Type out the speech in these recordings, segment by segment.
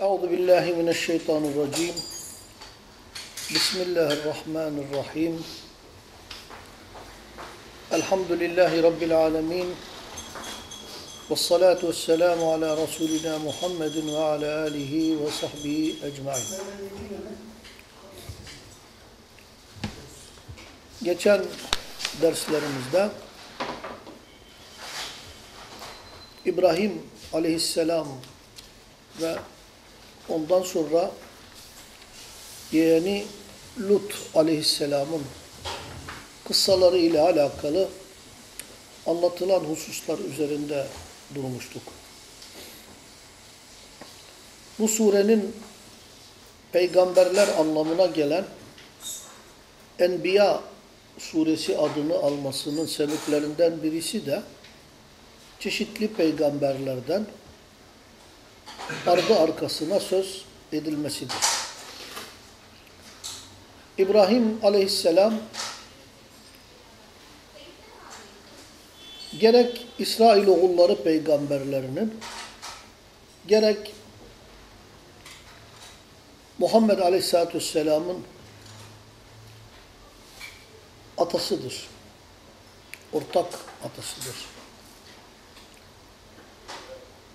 Euzu billahi mineşşeytanirracim. Bismillahirrahmanirrahim. Elhamdülillahi Rabbil alemin. Ve salatu ve selamu ala Resulina Muhammedin ve ala alihi ve sahbihi ecmain. Geçen derslerimizde İbrahim aleyhisselam ve ondan sonra yeğeni Lut aleyhisselamın kıssaları ile alakalı anlatılan hususlar üzerinde durmuştuk. Bu surenin peygamberler anlamına gelen Enbiya suresi adını almasının sebeplerinden birisi de çeşitli peygamberlerden ardı arkasına söz edilmesidir. İbrahim aleyhisselam gerek İsrailoğulları peygamberlerinin gerek Muhammed aleyhisselatü vesselamın atasıdır. Ortak atasıdır.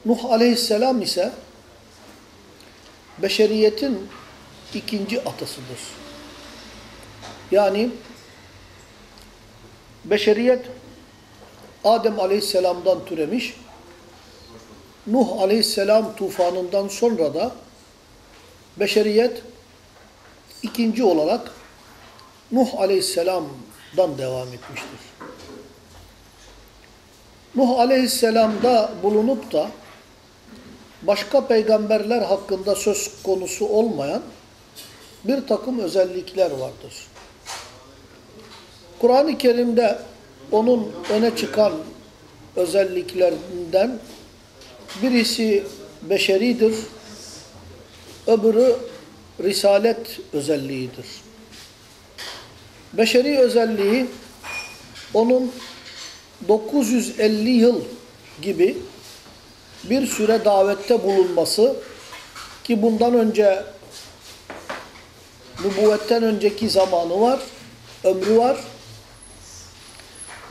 Nuh aleyhisselam ise beşeriyetin ikinci atasıdır. Yani beşeriyet Adem aleyhisselamdan türemiş, Nuh aleyhisselam tufanından sonra da beşeriyet ikinci olarak Nuh aleyhisselamdan devam etmiştir. Nuh aleyhisselamda bulunup da başka peygamberler hakkında söz konusu olmayan bir takım özellikler vardır. Kur'an-ı Kerim'de onun öne çıkan özelliklerinden birisi beşeridir, öbürü risalet özelliğidir. Beşeri özelliği onun 950 yıl gibi bir süre davette bulunması ki bundan önce nübüvvetten önceki zamanı var, ömrü var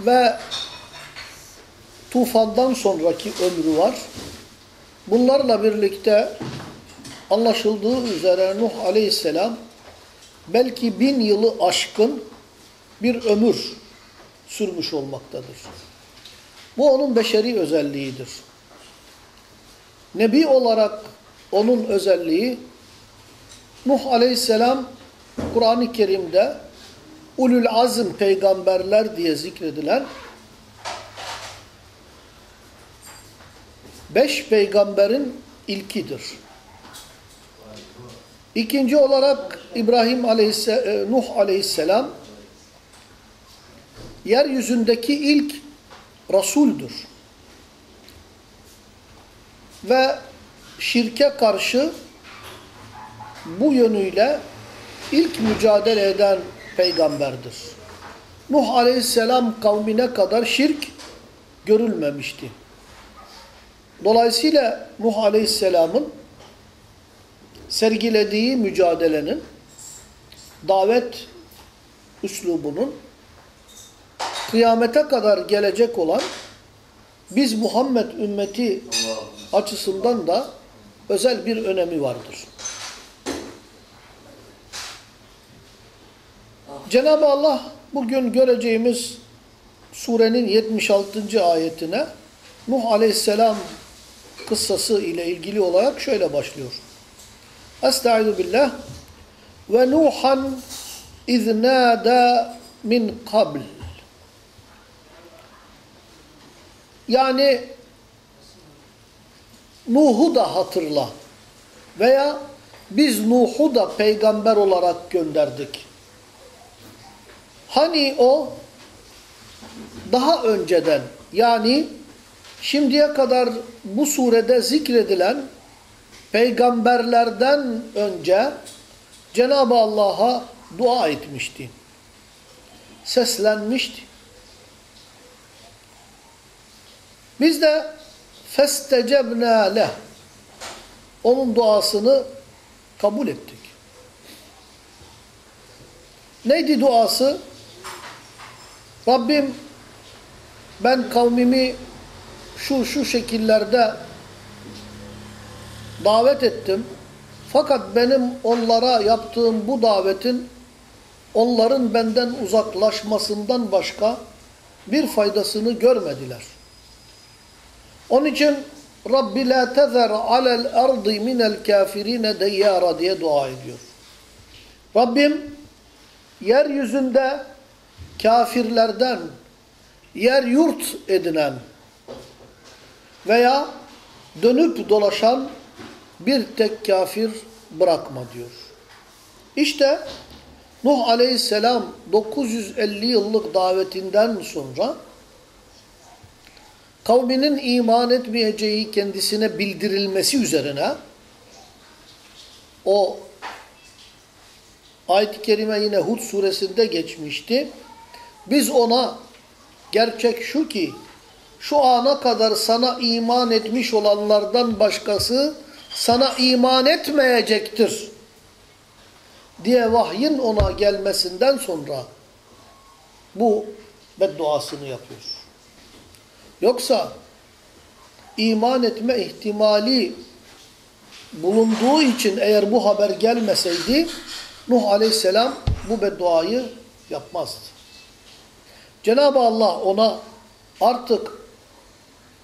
ve tufandan sonraki ömrü var. Bunlarla birlikte anlaşıldığı üzere Nuh aleyhisselam belki bin yılı aşkın bir ömür sürmüş olmaktadır. Bu onun beşeri özelliğidir. Nebi olarak onun özelliği Nuh aleyhisselam Kur'an-ı Kerim'de ulul azm peygamberler diye zikredilen beş peygamberin ilkidir. İkinci olarak İbrahim aleyhisselam, Nuh aleyhisselam yeryüzündeki ilk Resul'dür. Ve şirke karşı bu yönüyle ilk mücadele eden peygamberdir. Nuh aleyhisselam kavmine kadar şirk görülmemişti. Dolayısıyla Nuh aleyhisselamın sergilediği mücadelenin, davet üslubunun kıyamete kadar gelecek olan biz Muhammed ümmeti açısından da özel bir önemi vardır. Cenab-ı Allah bugün göreceğimiz surenin 76. ayetine Nuh aleyhisselam kıssası ile ilgili olarak şöyle başlıyor. Estaizu billah ve Nuhan iznâdâ min kabl Yani Nuh'u da hatırla veya biz Nuh'u da peygamber olarak gönderdik. Hani o daha önceden yani şimdiye kadar bu surede zikredilen peygamberlerden önce Cenab-ı Allah'a dua etmişti. Seslenmişti. Biz de festecebnâ leh onun duasını kabul ettik. Neydi duası? Rabbim ben kavmimi şu şu şekillerde davet ettim. Fakat benim onlara yaptığım bu davetin onların benden uzaklaşmasından başka bir faydasını görmediler. Onun için Rabbi la tezer alel ardı minel kafirine deyyara diye dua ediyor. Rabbim yeryüzünde kafirlerden yer yurt edinen veya dönüp dolaşan bir tek kafir bırakma diyor. İşte Nuh aleyhisselam 950 yıllık davetinden sonra kavminin iman etmeyeceği kendisine bildirilmesi üzerine o ayet-i kerime yine Hud suresinde geçmişti. Biz ona gerçek şu ki şu ana kadar sana iman etmiş olanlardan başkası sana iman etmeyecektir diye vahyin ona gelmesinden sonra bu bedduasını yapıyor. Yoksa iman etme ihtimali bulunduğu için eğer bu haber gelmeseydi Nuh aleyhisselam bu bedduayı yapmazdı. Cenab-ı Allah ona artık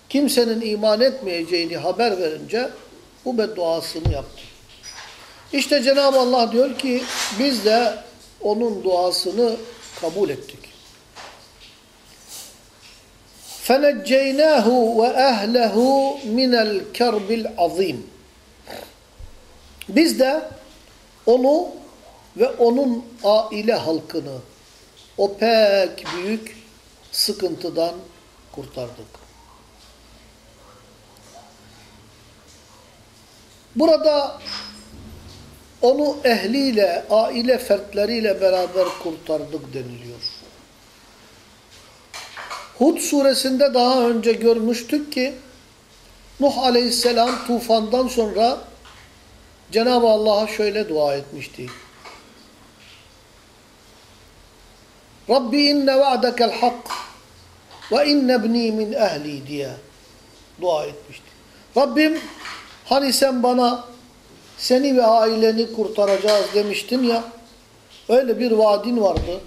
kimsenin iman etmeyeceğini haber verince bu bedduasını yaptı. İşte Cenab-ı Allah diyor ki biz de onun duasını kabul ettik. فَنَجَّيْنَاهُ وَأَهْلَهُ مِنَ الْكَرْبِ الْعَظِيمِ Biz de onu ve onun aile halkını o pek büyük sıkıntıdan kurtardık. Burada onu ehliyle, aile fertleriyle beraber kurtardık deniliyor. Hud suresinde daha önce görmüştük ki Nuh aleyhisselam tufandan sonra Cenab-ı Allah'a şöyle dua etmişti. Rabbi inne va'dekel hak ve inne bni min ehli diye dua etmişti. Rabbim hani sen bana seni ve aileni kurtaracağız demiştin ya öyle bir vaadin vardı.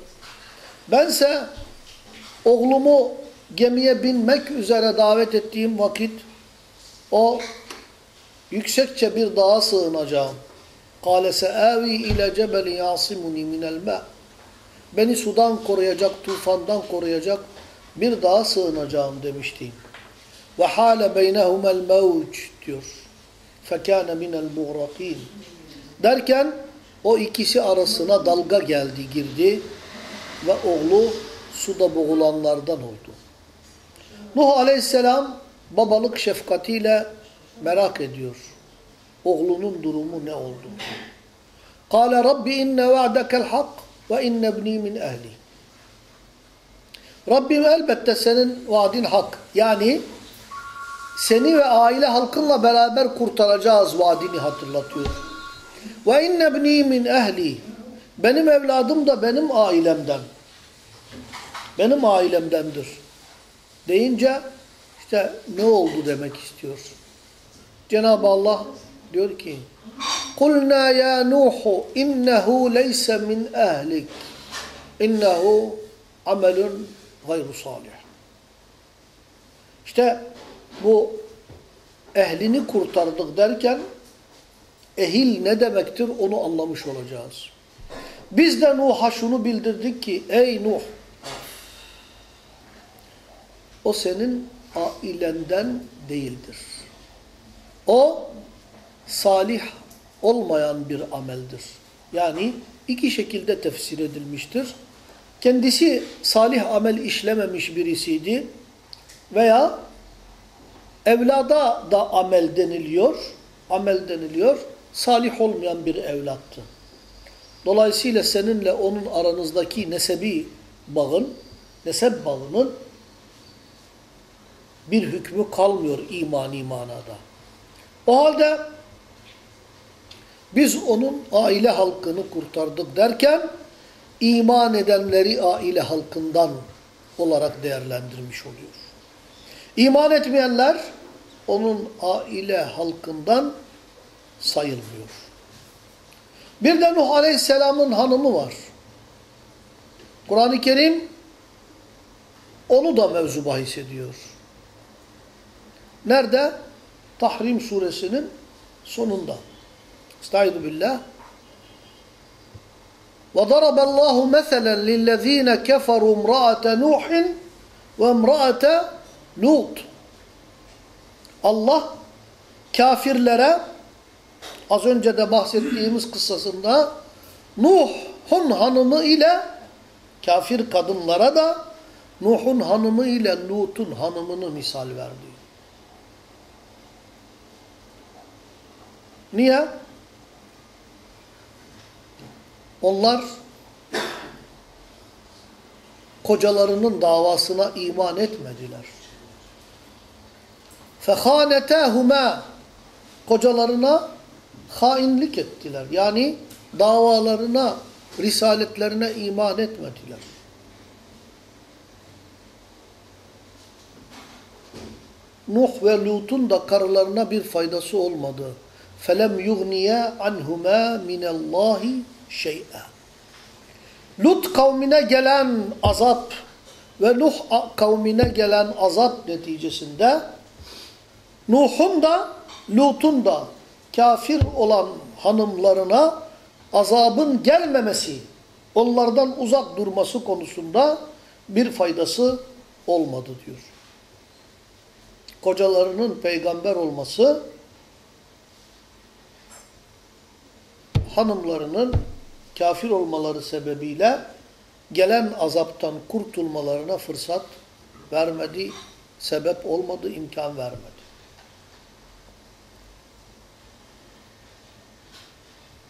Bense Oğlumu gemiye binmek üzere davet ettiğim vakit o yüksekçe bir dağa sığınacağım. Kale seavi ile cebel yasimuni minel ma. Beni sudan koruyacak, tufandan koruyacak bir dağa sığınacağım demişti. Ve hale beynehumel mevc diyor. Fekâne minel muğrakîn. Derken o ikisi arasına dalga geldi, girdi ve oğlu suda boğulanlardan oldu. Nuh aleyhisselam babalık şefkatiyle merak ediyor. Oğlunun durumu ne oldu? Kale Rabbi inne va'dekel hak ve inne ibni min ehli. Rabbim elbette senin vaadin hak. Yani seni ve aile halkınla beraber kurtaracağız vaadini hatırlatıyor. Ve inne ibni min ehli. Benim evladım da benim ailemden Benim ailemdendir. Deyince işte ne oldu demek istiyor. Cenab-ı Allah diyor ki قُلْنَا يَا نُوحُ اِنَّهُ لَيْسَ مِنْ اَهْلِكِ اِنَّهُ عَمَلٌ غَيْرُ صَالِحٍ İşte bu ehlini kurtardık derken ehil ne demektir onu anlamış olacağız. Biz de Nuh'a şunu bildirdik ki ey Nuh o senin ailenden değildir. O salih olmayan bir ameldir. Yani iki şekilde tefsir edilmiştir. Kendisi salih amel işlememiş birisiydi veya evlada da amel deniliyor, amel deniliyor, salih olmayan bir evlattı. Dolayısıyla seninle onun aranızdaki nesebi bağın, nesep bağının bir hükmü kalmıyor imani manada. O halde Biz onun aile halkını kurtardık derken iman edenleri aile halkından olarak değerlendirmiş oluyor. İman etmeyenler onun aile halkından sayılmıyor. Bir de Nuh Aleyhisselam'ın hanımı var. Kur'an-ı Kerim onu da mevzu bahis ediyor. Nerede? Tahrim suresinin sonunda. Estaizu billah. وضرب الله مثلا للذين كفروا امرأة نوح وامرأة لوط Allah kafirlere az önce de bahsettiğimiz kıssasında Nuh'un hanımı ile kafir kadınlara da Nuh'un hanımı ile Lut'un hanımını misal verdi. Niye? Onlar kocalarının davasına iman etmediler. فَخَانَتَاهُمَا Kocalarına hainlik ettiler. Yani davalarına, risaletlerine iman etmediler. Nuh ve Lut'un da karılarına bir faydası olmadı. فَلَمْ يُغْنِيَا عَنْهُمَا مِنَ اللّٰهِ شَيْئًا Lut kavmine gelen azap ve Nuh kavmine gelen azap neticesinde Nuh'un da Lut'un da kafir olan hanımlarına azabın gelmemesi, onlardan uzak durması konusunda bir faydası olmadı diyor. Kocalarının peygamber olması hanımlarının kafir olmaları sebebiyle gelen azaptan kurtulmalarına fırsat vermedi, sebep olmadı, imkan vermedi.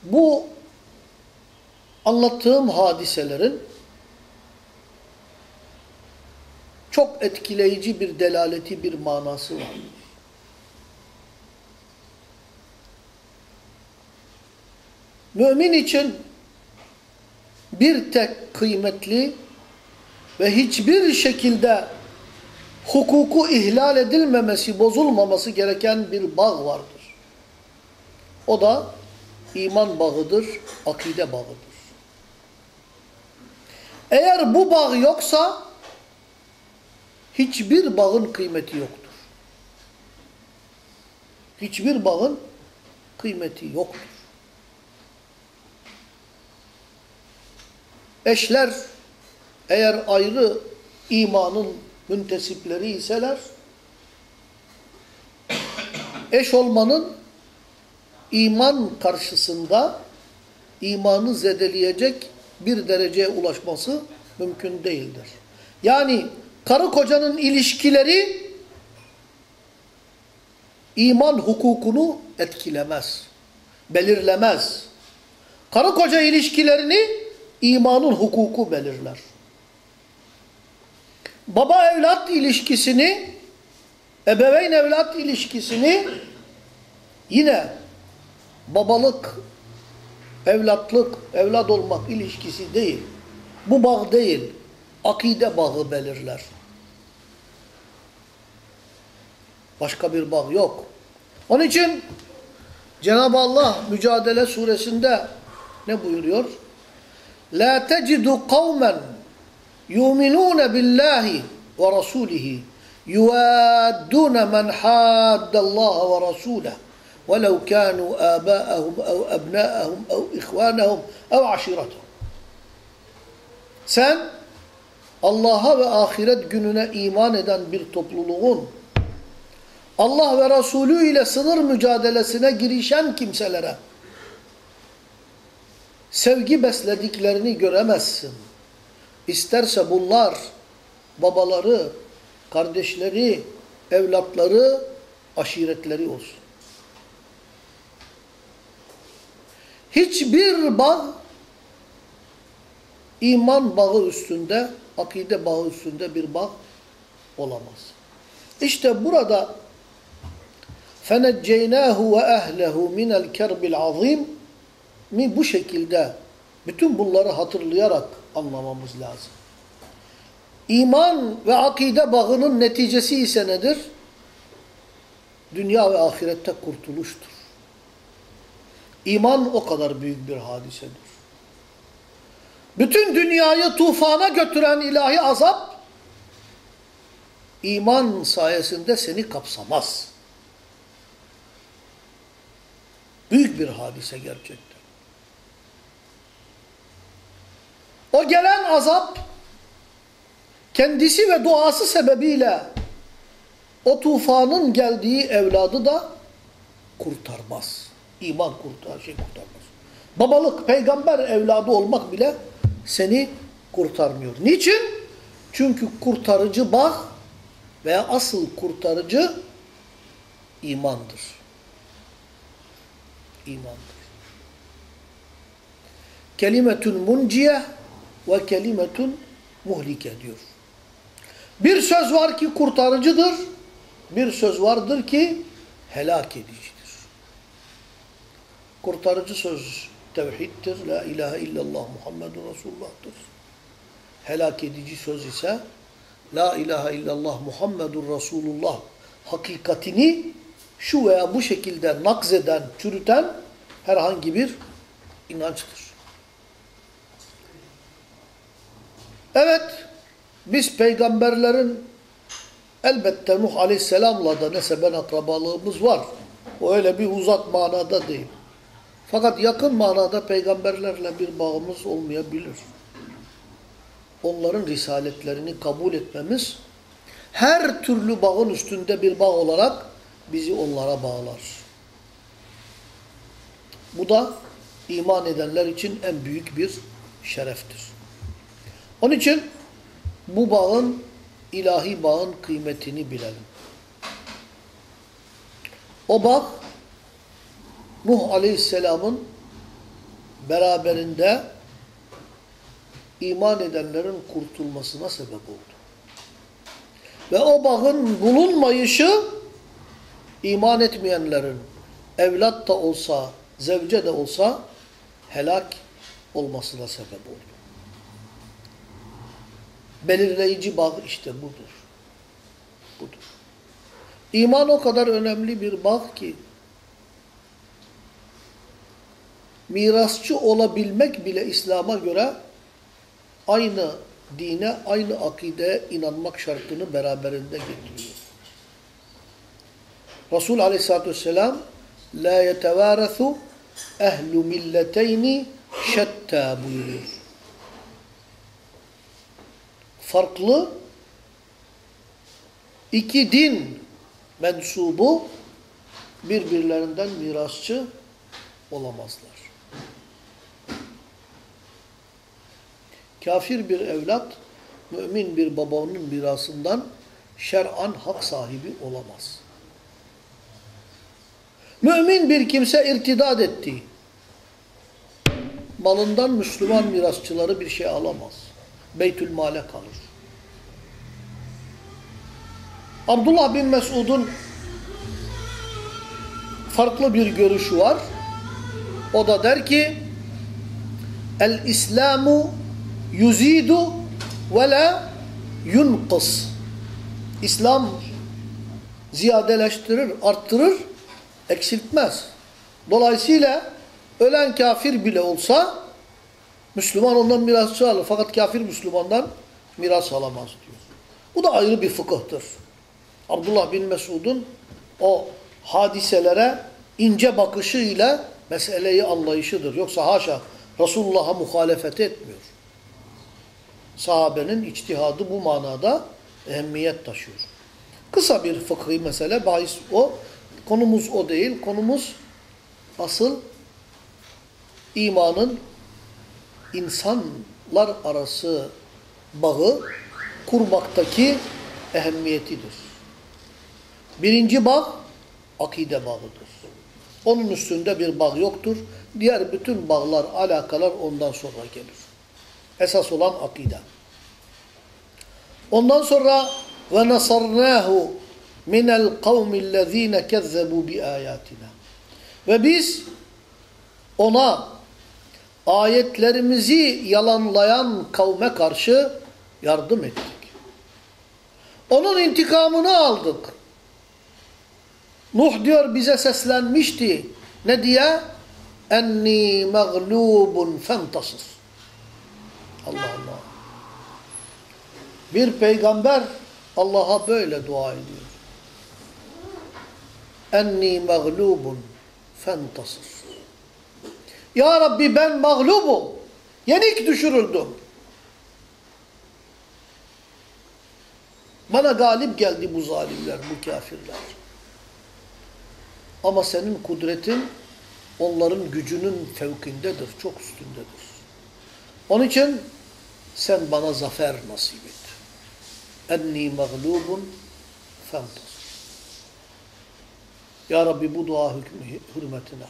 Bu anlattığım hadiselerin çok etkileyici bir delaleti, bir manası var. Mümin için bir tek kıymetli ve hiçbir şekilde hukuku ihlal edilmemesi, bozulmaması gereken bir bağ vardır. O da iman bağıdır, akide bağıdır. Eğer bu bağ yoksa hiçbir bağın kıymeti yoktur. Hiçbir bağın kıymeti yoktur. Eşler eğer ayrı imanın müntesipleri iseler eş olmanın iman karşısında imanı zedeleyecek bir dereceye ulaşması mümkün değildir. Yani karı kocanın ilişkileri iman hukukunu etkilemez, belirlemez. Karı koca ilişkilerini imanın hukuku belirler. Baba evlat ilişkisini, ebeveyn evlat ilişkisini yine babalık, evlatlık, evlat olmak ilişkisi değil. Bu bağ değil, akide bağı belirler. Başka bir bağ yok. Onun için Cenab-ı Allah Mücadele suresinde ne buyuruyor? La tecidu kavmen yu'minun billahi ve rasulihi yuvaddun men haddallaha ve rasulahu ولو كانوا آباءهم أو أبناءهم أو إخوانهم أو عشيرتهم Sen Allah'a ve ahiret gününe iman eden bir topluluğun Allah ve Resulü ile sınır mücadelesine girişen kimselere sevgi beslediklerini göremezsin. İsterse bunlar babaları, kardeşleri, evlatları, aşiretleri olsun. Hiçbir bağ iman bağı üstünde, akide bağı üstünde bir bağ olamaz. İşte burada فَنَجَّيْنَاهُ وَأَهْلَهُ مِنَ الْكَرْبِ الْعَظِيمِ bu şekilde bütün bunları hatırlayarak anlamamız lazım. İman ve akide bağının neticesi ise nedir? Dünya ve ahirette kurtuluştur. İman o kadar büyük bir hadisedir. Bütün dünyayı tufana götüren ilahi azap, iman sayesinde seni kapsamaz. Büyük bir hadise gerçekten. O gelen azap, kendisi ve duası sebebiyle o tufanın geldiği evladı da kurtarmaz. İman kurtar, şey kurtarmaz. Babalık, peygamber evladı olmak bile seni kurtarmıyor. Niçin? Çünkü kurtarıcı bağ veya asıl kurtarıcı imandır. İmandır. Kelimetun munciye ve kelimetun muhlike diyor. Bir söz var ki kurtarıcıdır, bir söz vardır ki helak edicidir. Kurtarıcı söz tevhiddir. La ilahe illallah Muhammedun Resulullah'tır. Helak edici söz ise La ilahe illallah Muhammedun Resulullah hakikatini şu veya bu şekilde nakzeden, çürüten herhangi bir inançtır. Evet, biz peygamberlerin elbette Nuh Aleyhisselam'la da neseben akrabalığımız var. O öyle bir uzak manada değil. Fakat yakın manada peygamberlerle bir bağımız olmayabilir. Onların risaletlerini kabul etmemiz her türlü bağın üstünde bir bağ olarak bizi onlara bağlar. Bu da iman edenler için en büyük bir şereftir. Onun için bu bağın, ilahi bağın kıymetini bilelim. O bağ Nuh Aleyhisselam'ın beraberinde iman edenlerin kurtulmasına sebep oldu. Ve o bağın bulunmayışı iman etmeyenlerin evlat da olsa, zevce de olsa helak olmasına sebep oldu. Belirleyici bağ işte budur. Budur. İman o kadar önemli bir bağ ki mirasçı olabilmek bile İslam'a göre aynı dine, aynı akideye inanmak şartını beraberinde getiriyor. Resul aleyhissalatü vesselam la yetevârethu ehlu milleteyni şetta buyuruyor. Farklı iki din mensubu birbirlerinden mirasçı olamazlar. Kafir bir evlat, mümin bir babanın mirasından şer'an hak sahibi olamaz. Mümin bir kimse irtidad etti. Malından Müslüman mirasçıları bir şey alamaz. Beytül male kalır. Abdullah bin Mesud'un farklı bir görüşü var. O da der ki El-İslamu yuzidu ve la yunqas. İslam ziyadeleştirir, arttırır, eksiltmez. Dolayısıyla ölen kafir bile olsa Müslüman ondan mirasçı alır. Fakat kafir Müslümandan miras alamaz diyor. Bu da ayrı bir fıkıhtır. Abdullah bin Mesud'un o hadiselere ince bakışıyla meseleyi anlayışıdır. Yoksa haşa Resulullah'a muhalefet etmiyor. Sahabenin içtihadı bu manada ehemmiyet taşıyor. Kısa bir fıkhi mesele, bahis o. Konumuz o değil. Konumuz asıl imanın insanlar arası bağı kurmaktaki ehemmiyetidir. Birinci bağ akide bağıdır. Onun üstünde bir bağ yoktur. Diğer bütün bağlar, alakalar ondan sonra gelir. Esas olan akide. Ondan sonra ve nasarnahu minel kavmillezine kezzebu bi ayatina. Ve biz ona ayetlerimizi yalanlayan kavme karşı yardım ettik. Onun intikamını aldık. Nuh diyor bize seslenmişti. Ne diye? Enni mağlubun fentasır. Allah Allah. Bir peygamber Allah'a böyle dua ediyor. Enni mağlubun fentasır. Ya Rabbi ben mağlubum. Yenik düşürüldüm. Bana galip geldi bu zalimler, bu kafirler. Ama senin kudretin onların gücünün fevkindedir, çok üstündedir. Onun için sen bana zafer nasip et. Enni mağlubun fentasır. Ya Rabbi bu dua hükmü hürmetine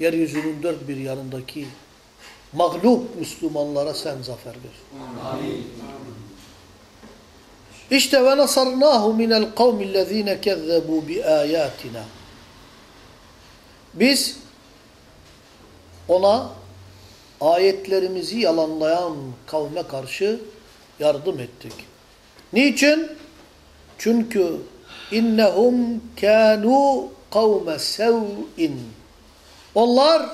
yeryüzünün dört bir yanındaki mağlup Müslümanlara sen zafer ver. Amin. İşte ve nasarnahu minel kavmillezine kezzebu bi ayatina. Biz ona ayetlerimizi yalanlayan kavme karşı yardım ettik. Niçin? Çünkü innehum kanu kavme sev'in. Onlar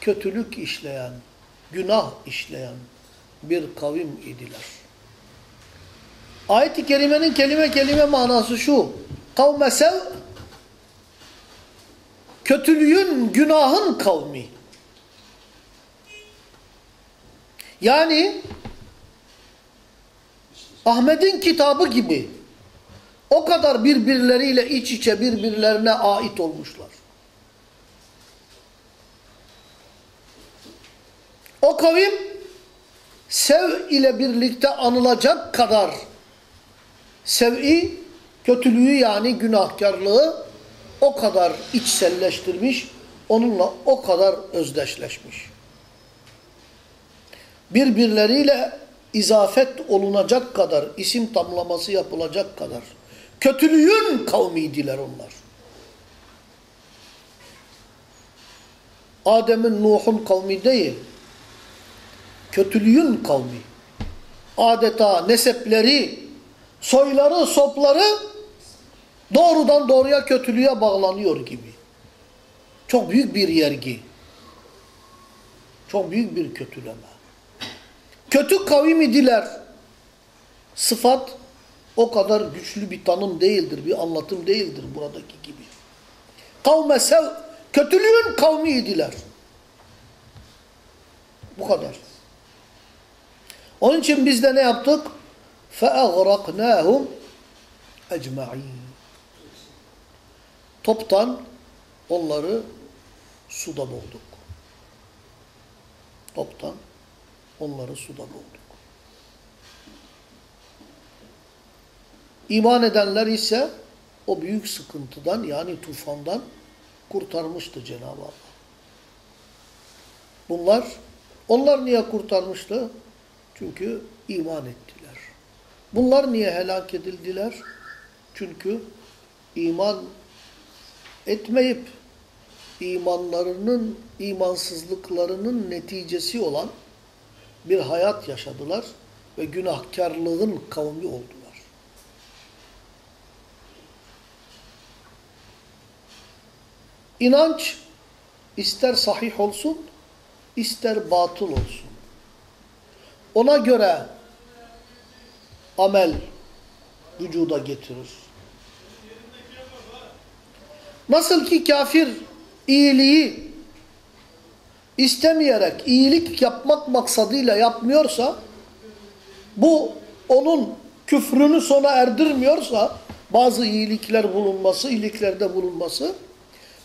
kötülük işleyen, günah işleyen bir kavim idiler. Ayet-i kerimenin kelime kelime manası şu. Kavme sev kötülüğün, günahın kavmi. Yani Ahmet'in kitabı gibi o kadar birbirleriyle iç içe birbirlerine ait olmuşlar. O kavim sev ile birlikte anılacak kadar sev'i, kötülüğü yani günahkarlığı o kadar içselleştirmiş, onunla o kadar özdeşleşmiş. Birbirleriyle izafet olunacak kadar, isim tamlaması yapılacak kadar kötülüğün kavmiydiler onlar. Adem'in, Nuh'un kavmi değil, kötülüğün kavmi. Adeta nesepleri, soyları, sopları doğrudan doğruya kötülüğe bağlanıyor gibi. Çok büyük bir yergi. Çok büyük bir kötüleme. Kötü kavim idiler. Sıfat o kadar güçlü bir tanım değildir, bir anlatım değildir buradaki gibi. Kavme sev, kötülüğün kavmi idiler. Bu kadar. Onun için biz de ne yaptık? فَاَغْرَقْنَاهُمْ اَجْمَعِينَ Toptan onları suda boğduk. Toptan onları suda boğduk. İman edenler ise o büyük sıkıntıdan yani tufandan kurtarmıştı Cenab-ı Allah. Bunlar, onlar niye kurtarmıştı? Çünkü iman ettiler. Bunlar niye helak edildiler? Çünkü iman etmeyip imanlarının, imansızlıklarının neticesi olan bir hayat yaşadılar ve günahkarlığın kavmi oldular. İnanç ister sahih olsun, ister batıl olsun. Ona göre amel vücuda getirir. Nasıl ki kafir iyiliği istemeyerek iyilik yapmak maksadıyla yapmıyorsa bu onun küfrünü sona erdirmiyorsa bazı iyilikler bulunması, iyiliklerde bulunması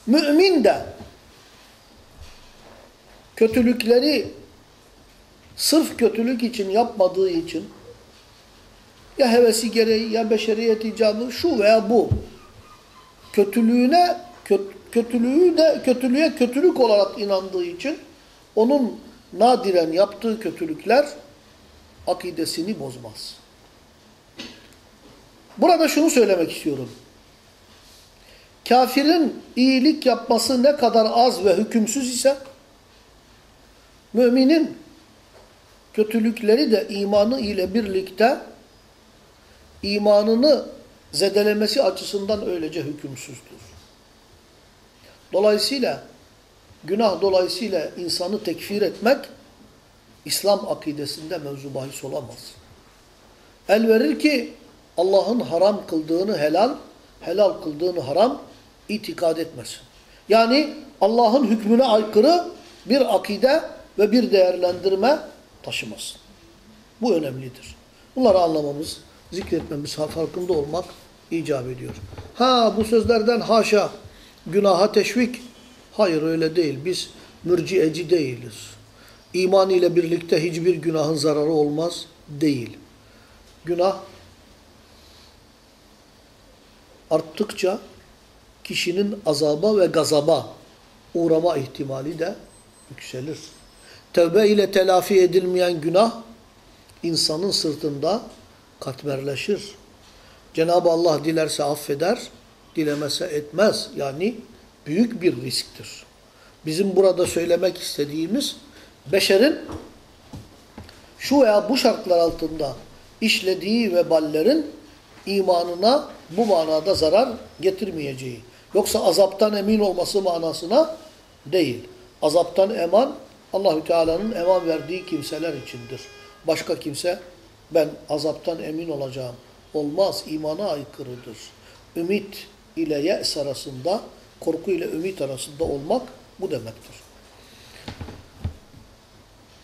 mümin de kötülükleri sırf kötülük için yapmadığı için ya hevesi gereği ya beşeriyet icabı şu veya bu kötülüğüne kötülüğü de kötülüğe kötülük olarak inandığı için onun nadiren yaptığı kötülükler akidesini bozmaz. Burada şunu söylemek istiyorum. Kafirin iyilik yapması ne kadar az ve hükümsüz ise müminin kötülükleri de imanı ile birlikte imanını zedelemesi açısından öylece hükümsüzdür. Dolayısıyla günah dolayısıyla insanı tekfir etmek İslam akidesinde mevzu bahis olamaz. El verir ki Allah'ın haram kıldığını helal, helal kıldığını haram itikad etmesin. Yani Allah'ın hükmüne aykırı bir akide ve bir değerlendirme taşımasın. Bu önemlidir. Bunları anlamamız, zikretmemiz, farkında olmak icap ediyor. Ha bu sözlerden haşa günaha teşvik. Hayır öyle değil. Biz mürcieci değiliz. İman ile birlikte hiçbir günahın zararı olmaz değil. Günah arttıkça kişinin azaba ve gazaba uğrama ihtimali de yükselir. Tevbe ile telafi edilmeyen günah insanın sırtında katmerleşir. Cenab-ı Allah dilerse affeder, dilemese etmez. Yani büyük bir risktir. Bizim burada söylemek istediğimiz beşerin şu veya bu şartlar altında işlediği veballerin imanına bu manada zarar getirmeyeceği. Yoksa azaptan emin olması manasına değil. Azaptan eman Allahü Teala'nın eman verdiği kimseler içindir. Başka kimse ben azaptan emin olacağım. Olmaz, imana aykırıdır. Ümit ile ye's arasında, korku ile ümit arasında olmak bu demektir.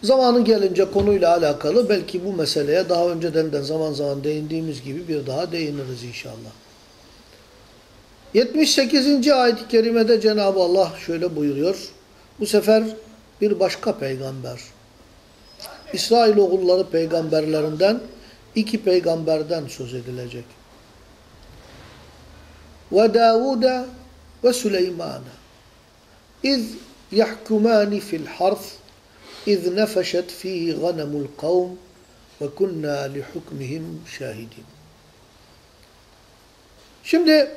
Zamanı gelince konuyla alakalı belki bu meseleye daha önceden de zaman zaman değindiğimiz gibi bir daha değiniriz inşallah. 78. ayet-i kerimede Cenab-ı Allah şöyle buyuruyor. Bu sefer bir başka peygamber. İsrail oğulları peygamberlerinden iki peygamberden söz edilecek. Ve Davuda ve Süleyman'a iz yahkumani fil harf iz nefeşet fihi ganemul kavm ve kunna li hukmihim şahidin. Şimdi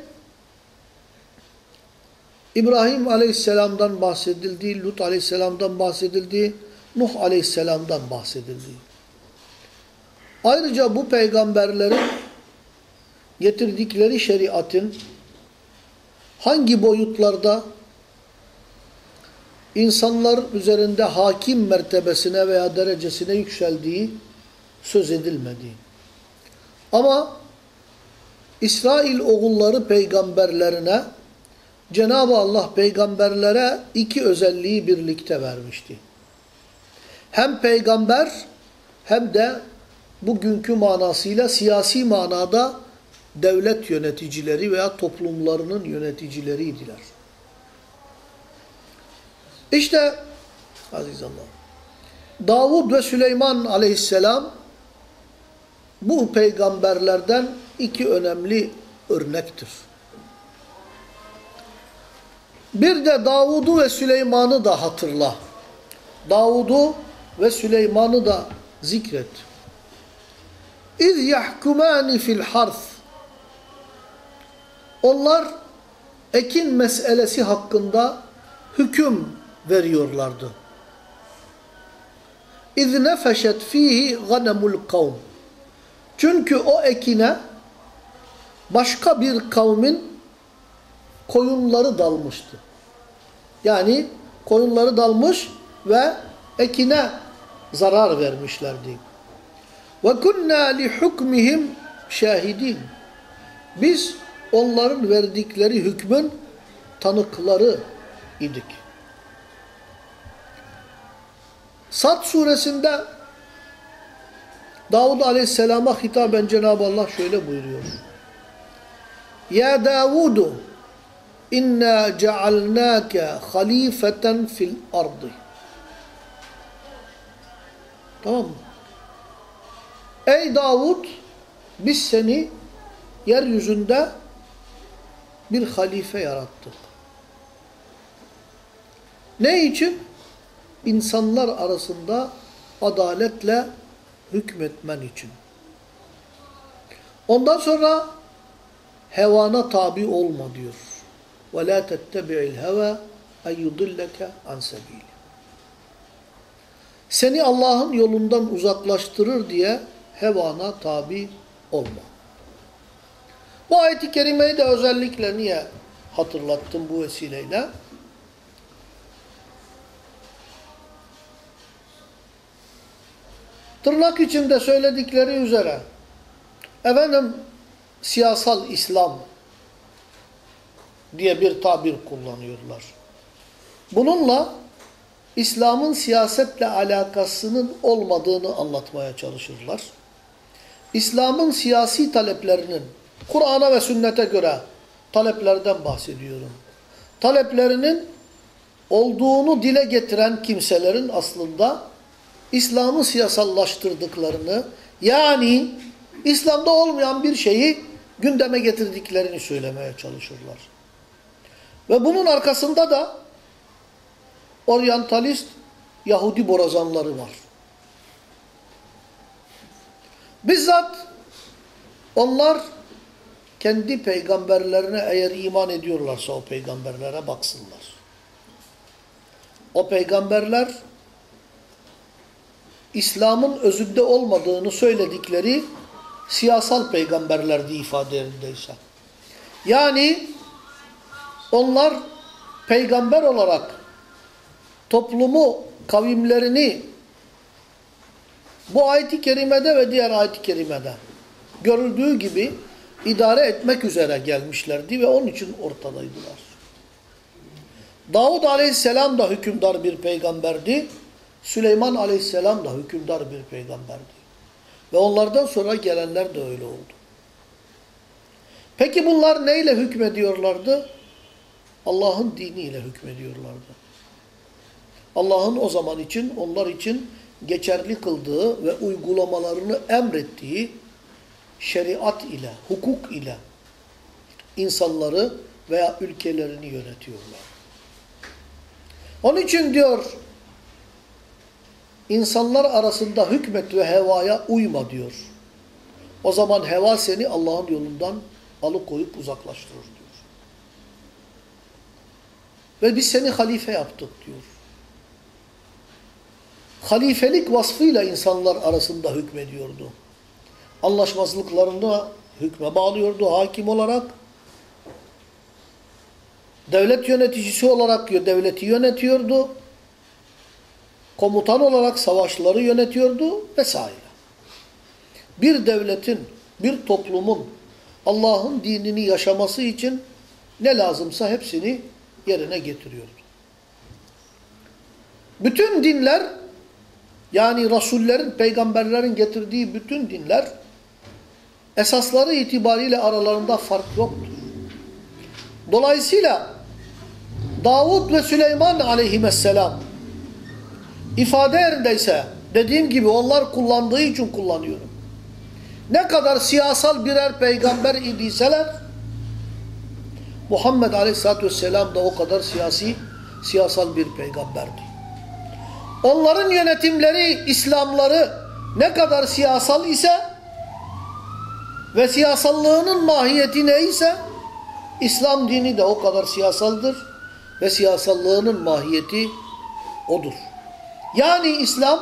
İbrahim Aleyhisselam'dan bahsedildi, Lut Aleyhisselam'dan bahsedildi, Nuh Aleyhisselam'dan bahsedildi. Ayrıca bu peygamberlerin getirdikleri şeriatın hangi boyutlarda insanlar üzerinde hakim mertebesine veya derecesine yükseldiği söz edilmedi. Ama İsrail oğulları peygamberlerine Cenab-ı Allah peygamberlere iki özelliği birlikte vermişti. Hem peygamber hem de bugünkü manasıyla siyasi manada devlet yöneticileri veya toplumlarının yöneticileriydiler. İşte aziz Allah Davud ve Süleyman aleyhisselam bu peygamberlerden iki önemli örnektir. Bir de Davud'u ve Süleyman'ı da hatırla. Davud'u ve Süleyman'ı da zikret. İz yahkumani fil harf. Onlar ekin meselesi hakkında hüküm veriyorlardı. İz nefeşet fihi ganemul kavm. Çünkü o ekine başka bir kavmin koyunları dalmıştı. Yani koyunları dalmış ve ekine zarar vermişlerdi. Ve kunna li hukmihim şahidin. Biz onların verdikleri hükmün tanıkları idik. Sad suresinde Davud aleyhisselama hitaben Cenab-ı Allah şöyle buyuruyor. Ya Davudu inna cealnâke halifeten fil ardı. Tamam mı? Ey Davud biz seni yeryüzünde bir halife yarattık. Ne için? İnsanlar arasında adaletle hükmetmen için. Ondan sonra hevana tabi olma diyor. وَلَا تَتَّبِعِ الْهَوَى اَنْ يُضِلَّكَ عَنْ سَب۪يلِ Seni Allah'ın yolundan uzaklaştırır diye hevana tabi olma. Bu ayeti kerimeyi de özellikle niye hatırlattım bu vesileyle? Tırnak içinde söyledikleri üzere efendim siyasal İslam diye bir tabir kullanıyorlar. Bununla İslam'ın siyasetle alakasının olmadığını anlatmaya çalışırlar. İslam'ın siyasi taleplerinin Kur'an'a ve sünnete göre taleplerden bahsediyorum. Taleplerinin olduğunu dile getiren kimselerin aslında İslam'ı siyasallaştırdıklarını yani İslam'da olmayan bir şeyi gündeme getirdiklerini söylemeye çalışırlar. Ve bunun arkasında da oryantalist Yahudi borazanları var. Bizzat onlar kendi peygamberlerine eğer iman ediyorlarsa o peygamberlere baksınlar. O peygamberler İslam'ın özünde olmadığını söyledikleri siyasal peygamberlerdi ifadelerindeyse. Yani onlar peygamber olarak toplumu, kavimlerini bu ayet-i kerimede ve diğer ayet-i kerimede görüldüğü gibi idare etmek üzere gelmişlerdi ve onun için ortadaydılar. Davud aleyhisselam da hükümdar bir peygamberdi. Süleyman aleyhisselam da hükümdar bir peygamberdi. Ve onlardan sonra gelenler de öyle oldu. Peki bunlar neyle hükmediyorlardı? Allah'ın diniyle hükmediyorlardı. Allah'ın o zaman için, onlar için geçerli kıldığı ve uygulamalarını emrettiği şeriat ile, hukuk ile insanları veya ülkelerini yönetiyorlar. Onun için diyor, insanlar arasında hükmet ve hevaya uyma diyor. O zaman heva seni Allah'ın yolundan alıkoyup uzaklaştırır diyor. Ve biz seni halife yaptık diyor. Halifelik vasfıyla insanlar arasında hükmediyordu. Anlaşmazlıklarında hükme bağlıyordu hakim olarak. Devlet yöneticisi olarak devleti yönetiyordu. Komutan olarak savaşları yönetiyordu vesaire. Bir devletin, bir toplumun Allah'ın dinini yaşaması için ne lazımsa hepsini yerine getiriyordu. Bütün dinler yani Rasullerin, peygamberlerin getirdiği bütün dinler esasları itibariyle aralarında fark yoktur. Dolayısıyla Davud ve Süleyman aleyhisselam ifade yerindeyse dediğim gibi onlar kullandığı için kullanıyorum. Ne kadar siyasal birer peygamber idiyseler Muhammed aleyhissalatü vesselam da o kadar siyasi, siyasal bir peygamberdi. Onların yönetimleri, İslamları ne kadar siyasal ise ve siyasallığının mahiyeti neyse İslam dini de o kadar siyasaldır ve siyasallığının mahiyeti odur. Yani İslam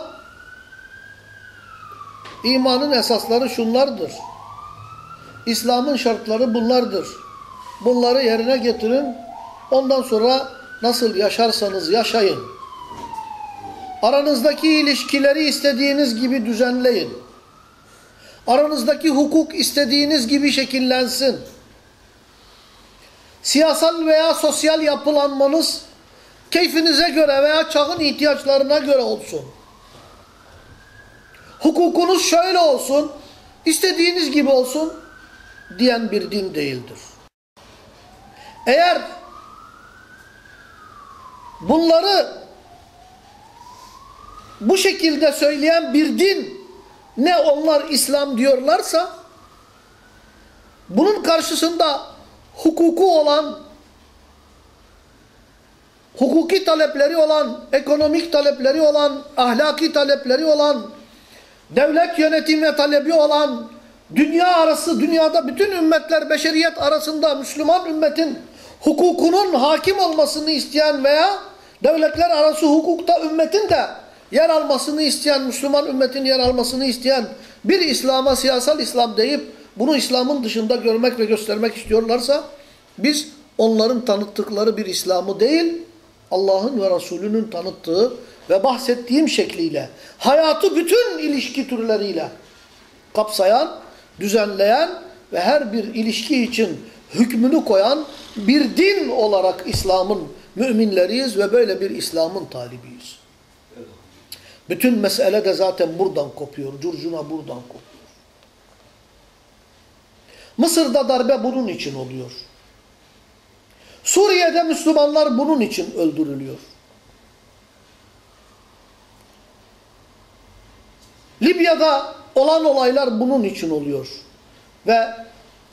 imanın esasları şunlardır. İslam'ın şartları bunlardır. Bunları yerine getirin. Ondan sonra nasıl yaşarsanız yaşayın. Aranızdaki ilişkileri istediğiniz gibi düzenleyin. Aranızdaki hukuk istediğiniz gibi şekillensin. Siyasal veya sosyal yapılanmanız keyfinize göre veya çağın ihtiyaçlarına göre olsun. Hukukunuz şöyle olsun, istediğiniz gibi olsun diyen bir din değildir. Eğer bunları bu şekilde söyleyen bir din ne onlar İslam diyorlarsa bunun karşısında hukuku olan hukuki talepleri olan, ekonomik talepleri olan, ahlaki talepleri olan, devlet yönetimi talebi olan, dünya arası, dünyada bütün ümmetler, beşeriyet arasında Müslüman ümmetin hukukunun hakim olmasını isteyen veya devletler arası hukukta ümmetin de yer almasını isteyen, Müslüman ümmetin yer almasını isteyen bir İslam'a siyasal İslam deyip bunu İslam'ın dışında görmek ve göstermek istiyorlarsa biz onların tanıttıkları bir İslam'ı değil Allah'ın ve Resulünün tanıttığı ve bahsettiğim şekliyle hayatı bütün ilişki türleriyle kapsayan, düzenleyen ve her bir ilişki için hükmünü koyan bir din olarak İslam'ın müminleriyiz ve böyle bir İslam'ın talibiyiz. Bütün mesele de zaten buradan kopuyor. Curcuna buradan kopuyor. Mısır'da darbe bunun için oluyor. Suriye'de Müslümanlar bunun için öldürülüyor. Libya'da olan olaylar bunun için oluyor. Ve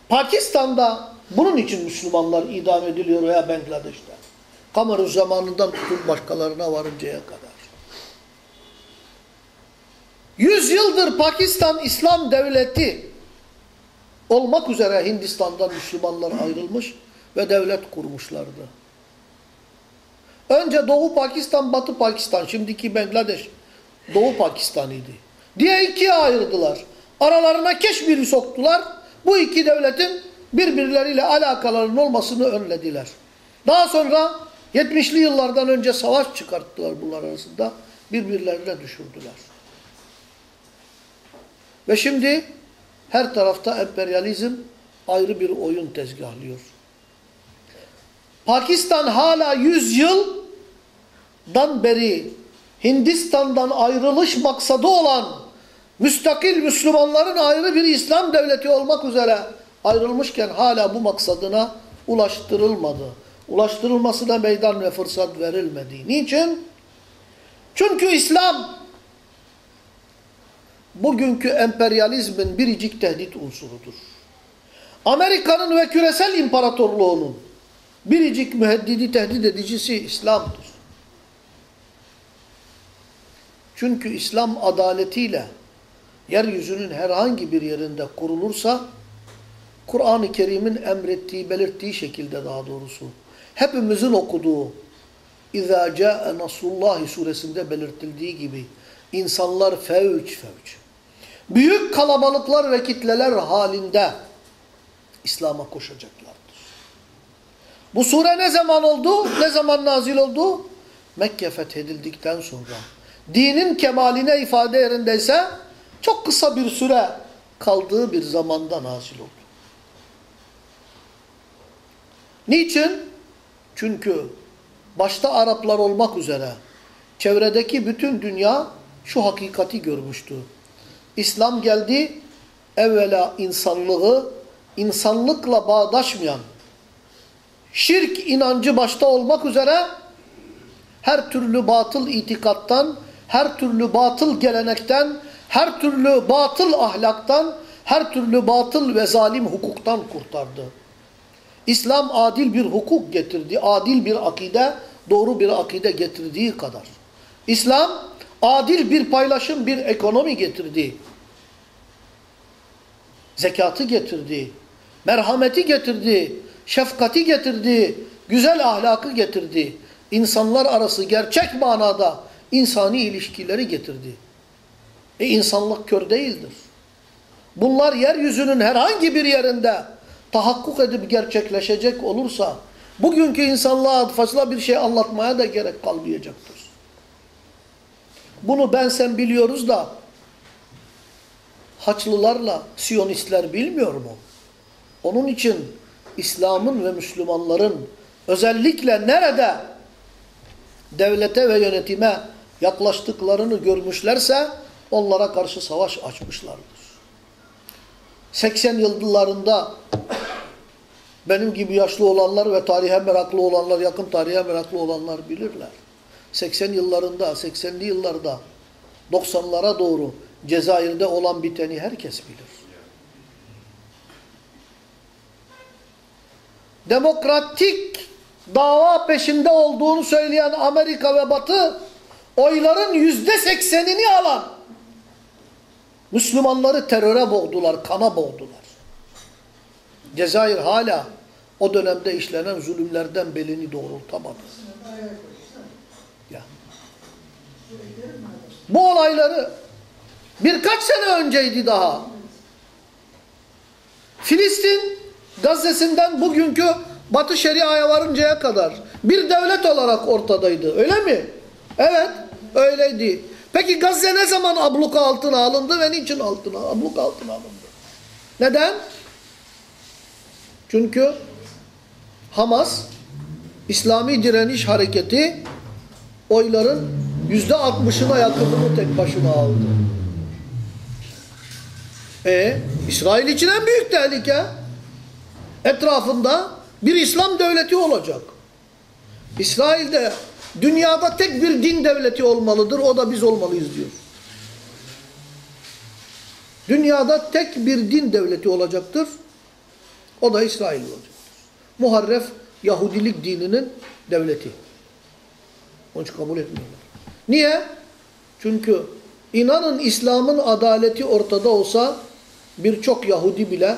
Pakistan'da bunun için Müslümanlar idam ediliyor veya Bangladeş'te. Kamerun zamanından tutup başkalarına varıncaya kadar. Yüz yıldır Pakistan İslam devleti olmak üzere Hindistan'dan Müslümanlar ayrılmış ve devlet kurmuşlardı. Önce Doğu Pakistan, Batı Pakistan, şimdiki Bangladeş Doğu Pakistan idi. Diye ikiye ayırdılar. Aralarına keşbiri soktular. Bu iki devletin birbirleriyle alakalarının olmasını önlediler. Daha sonra 70'li yıllardan önce savaş çıkarttılar bunlar arasında. Birbirlerine düşürdüler. Ve şimdi her tarafta emperyalizm ayrı bir oyun tezgahlıyor. Pakistan hala 100 yıldan beri Hindistan'dan ayrılış maksadı olan müstakil Müslümanların ayrı bir İslam devleti olmak üzere ayrılmışken hala bu maksadına ulaştırılmadı. Ulaştırılmasına meydan ve fırsat verilmedi. Niçin? Çünkü İslam bugünkü emperyalizmin biricik tehdit unsurudur. Amerika'nın ve küresel imparatorluğunun biricik müheddidi tehdit edicisi İslam'dır. Çünkü İslam adaletiyle yeryüzünün herhangi bir yerinde kurulursa Kur'an-ı Kerim'in emrettiği, belirttiği şekilde daha doğrusu hepimizin okuduğu İzâ câe Nasrullahi suresinde belirtildiği gibi insanlar fevç fevç. Büyük kalabalıklar ve kitleler halinde İslam'a koşacaklardır. Bu sure ne zaman oldu? Ne zaman nazil oldu? Mekke fethedildikten sonra. Dinin kemaline ifade yerindeyse çok kısa bir süre kaldığı bir zamanda nazil oldu. Niçin? Çünkü başta Araplar olmak üzere çevredeki bütün dünya şu hakikati görmüştü. İslam geldi, evvela insanlığı, insanlıkla bağdaşmayan, şirk inancı başta olmak üzere her türlü batıl itikattan, her türlü batıl gelenekten, her türlü batıl ahlaktan, her türlü batıl ve zalim hukuktan kurtardı. İslam adil bir hukuk getirdi, adil bir akide, doğru bir akide getirdiği kadar. İslam adil bir paylaşım, bir ekonomi getirdi. Zekatı getirdi, merhameti getirdi, şefkati getirdi, güzel ahlakı getirdi. İnsanlar arası gerçek manada insani ilişkileri getirdi. E insanlık kör değildir. Bunlar yeryüzünün herhangi bir yerinde tahakkuk edip gerçekleşecek olursa bugünkü insanlığa fazla bir şey anlatmaya da gerek kalmayacaktır. Bunu ben sen biliyoruz da Haçlılarla Siyonistler bilmiyor mu? Onun için İslam'ın ve Müslümanların özellikle nerede devlete ve yönetime yaklaştıklarını görmüşlerse onlara karşı savaş açmışlardır. 80 yıllarında benim gibi yaşlı olanlar ve tarihe meraklı olanlar, yakın tarihe meraklı olanlar bilirler. 80 yıllarında, 80'li yıllarda, 90'lara doğru Cezayir'de olan biteni herkes bilir. Demokratik dava peşinde olduğunu söyleyen Amerika ve Batı oyların yüzde seksenini alan Müslümanları teröre boğdular, kana boğdular. Cezayir hala o dönemde işlenen zulümlerden belini doğrultamadı. Ya. Bu olayları birkaç sene önceydi daha. Filistin Gazze'sinden bugünkü Batı Şeria'ya varıncaya kadar bir devlet olarak ortadaydı. Öyle mi? Evet, öyleydi. Peki Gazze ne zaman abluka altına alındı ve niçin altına, abluka altına alındı? Neden? Çünkü Hamas, İslami direniş hareketi oyların yüzde altmışına yakınını tek başına aldı. E, İsrail için en büyük tehlike etrafında bir İslam devleti olacak. İsrail'de dünyada tek bir din devleti olmalıdır. O da biz olmalıyız diyor. Dünyada tek bir din devleti olacaktır. O da İsrail olacaktır. Muharref Yahudilik dininin devleti. Onun için kabul etmiyorlar. Niye? Çünkü inanın İslam'ın adaleti ortada olsa birçok Yahudi bile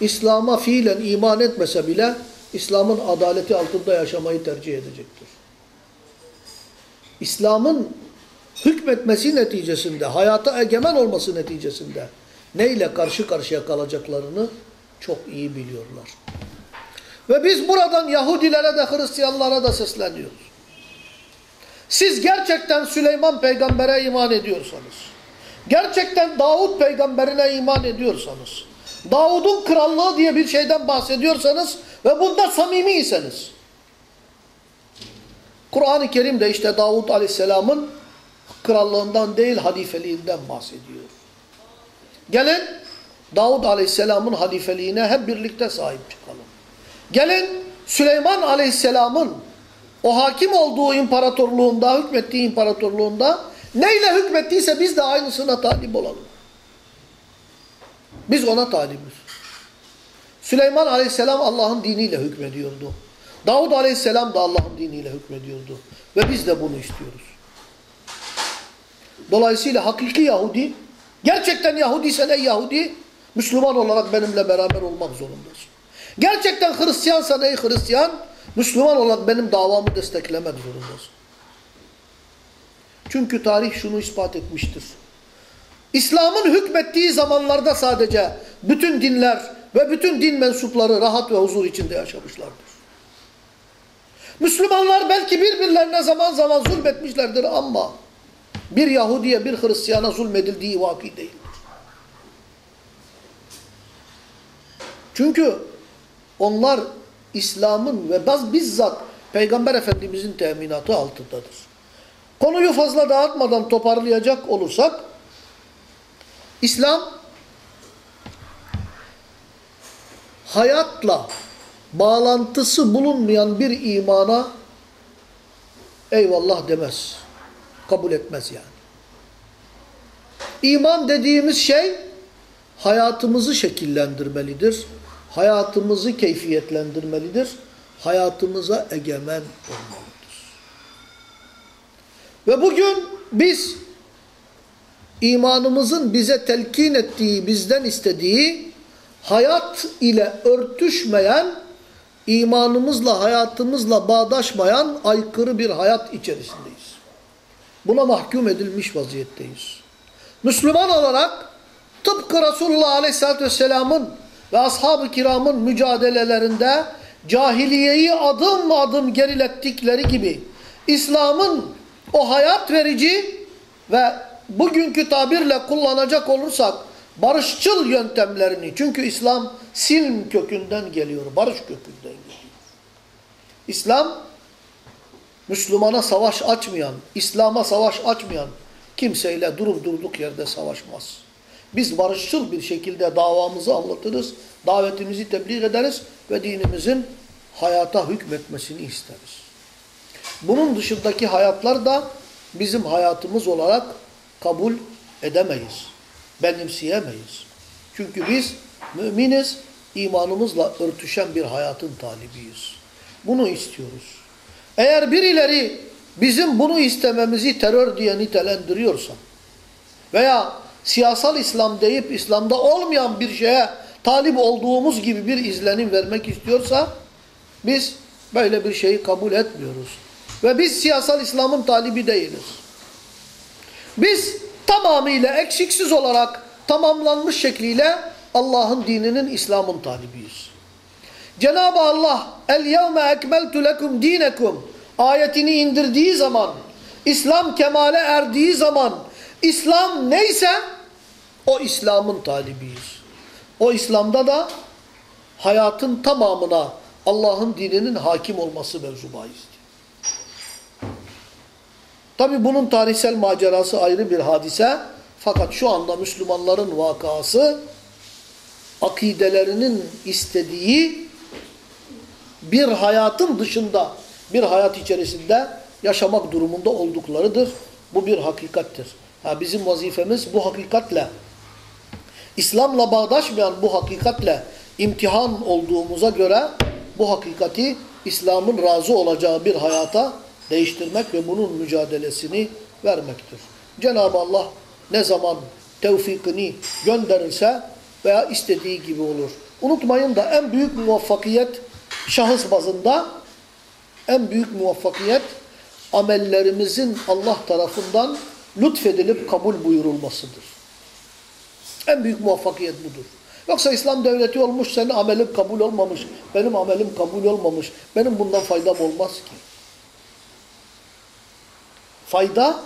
İslam'a fiilen iman etmese bile İslam'ın adaleti altında yaşamayı tercih edecektir. İslam'ın hükmetmesi neticesinde, hayata egemen olması neticesinde neyle karşı karşıya kalacaklarını çok iyi biliyorlar. Ve biz buradan Yahudilere de Hristiyanlara da sesleniyoruz. Siz gerçekten Süleyman peygambere iman ediyorsanız, gerçekten Davut peygamberine iman ediyorsanız, Davud'un krallığı diye bir şeyden bahsediyorsanız ve bunda samimiyseniz, Kur'an-ı Kerim'de işte Davud Aleyhisselam'ın krallığından değil halifeliğinden bahsediyor. Gelin Davud Aleyhisselam'ın halifeliğine hep birlikte sahip çıkalım. Gelin Süleyman Aleyhisselam'ın o hakim olduğu imparatorluğunda, hükmettiği imparatorluğunda neyle hükmettiyse biz de aynısına talip olalım. Biz ona talibiz. Süleyman Aleyhisselam Allah'ın diniyle hükmediyordu. Davud Aleyhisselam da Allah'ın diniyle hükmediyordu. Ve biz de bunu istiyoruz. Dolayısıyla hakiki Yahudi, gerçekten Yahudiysen ey Yahudi, Müslüman olarak benimle beraber olmak zorundasın. Gerçekten Hristiyansan ey Hristiyan, Müslüman olarak benim davamı desteklemek zorundasın. Çünkü tarih şunu ispat etmiştir. İslam'ın hükmettiği zamanlarda sadece bütün dinler ve bütün din mensupları rahat ve huzur içinde yaşamışlardır. Müslümanlar belki birbirlerine zaman zaman zulmetmişlerdir ama bir Yahudiye bir Hristiyana zulmedildiği vaki değildir. Çünkü onlar İslam'ın ve bizzat Peygamber Efendimizin teminatı altındadır. Konuyu fazla dağıtmadan toparlayacak olursak, İslam hayatla bağlantısı bulunmayan bir imana eyvallah demez. Kabul etmez yani. İman dediğimiz şey hayatımızı şekillendirmelidir. Hayatımızı keyfiyetlendirmelidir. Hayatımıza egemen olmalıdır. Ve bugün biz imanımızın bize telkin ettiği, bizden istediği hayat ile örtüşmeyen, imanımızla, hayatımızla bağdaşmayan aykırı bir hayat içerisindeyiz. Buna mahkum edilmiş vaziyetteyiz. Müslüman olarak tıpkı Resulullah Aleyhisselatü Vesselam'ın ve ashab-ı kiramın mücadelelerinde cahiliyeyi adım adım gerilettikleri gibi İslam'ın o hayat verici ve bugünkü tabirle kullanacak olursak barışçıl yöntemlerini çünkü İslam silm kökünden geliyor, barış kökünden geliyor. İslam Müslümana savaş açmayan, İslam'a savaş açmayan kimseyle durup durduk yerde savaşmaz. Biz barışçıl bir şekilde davamızı anlatırız, davetimizi tebliğ ederiz ve dinimizin hayata hükmetmesini isteriz. Bunun dışındaki hayatlar da bizim hayatımız olarak kabul edemeyiz, benimseyemeyiz. Çünkü biz müminiz, imanımızla örtüşen bir hayatın talibiyiz. Bunu istiyoruz. Eğer birileri bizim bunu istememizi terör diye nitelendiriyorsa veya siyasal İslam deyip İslam'da olmayan bir şeye talip olduğumuz gibi bir izlenim vermek istiyorsa Biz böyle bir şeyi kabul etmiyoruz. Ve biz siyasal İslam'ın talibi değiliz. Biz tamamıyla eksiksiz olarak tamamlanmış şekliyle Allah'ın dininin İslam'ın talibiyiz. Cenab-ı Allah el yevme ekmeltu lekum dinekum ayetini indirdiği zaman İslam kemale erdiği zaman İslam neyse o İslam'ın talibiyiz. O İslam'da da hayatın tamamına Allah'ın dininin hakim olması mevzu bahistir. Tabi bunun tarihsel macerası ayrı bir hadise. Fakat şu anda Müslümanların vakası akidelerinin istediği bir hayatın dışında bir hayat içerisinde yaşamak durumunda olduklarıdır. Bu bir hakikattir. Ha, bizim vazifemiz bu hakikatle İslam'la bağdaşmayan bu hakikatle imtihan olduğumuza göre bu hakikati İslam'ın razı olacağı bir hayata değiştirmek ve bunun mücadelesini vermektir. Cenab-ı Allah ne zaman tevfikini gönderirse veya istediği gibi olur. Unutmayın da en büyük muvaffakiyet şahıs bazında en büyük muvaffakiyet amellerimizin Allah tarafından lütfedilip kabul buyurulmasıdır. En büyük muvaffakiyet budur. Yoksa İslam devleti olmuş, senin amelin kabul olmamış, benim amelim kabul olmamış, benim bundan faydam olmaz ki. Fayda,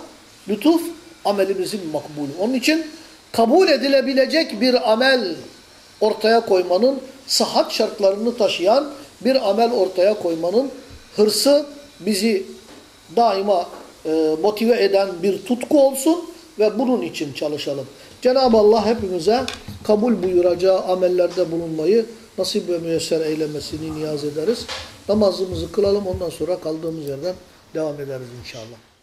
lütuf, amelimizin makbulü. Onun için kabul edilebilecek bir amel ortaya koymanın, sıhhat şartlarını taşıyan bir amel ortaya koymanın hırsı bizi daima e, motive eden bir tutku olsun ve bunun için çalışalım. Cenab-ı Allah hepimize kabul buyuracağı amellerde bulunmayı nasip ve müyesser eylemesini niyaz ederiz. Namazımızı kılalım ondan sonra kaldığımız yerden devam ederiz inşallah.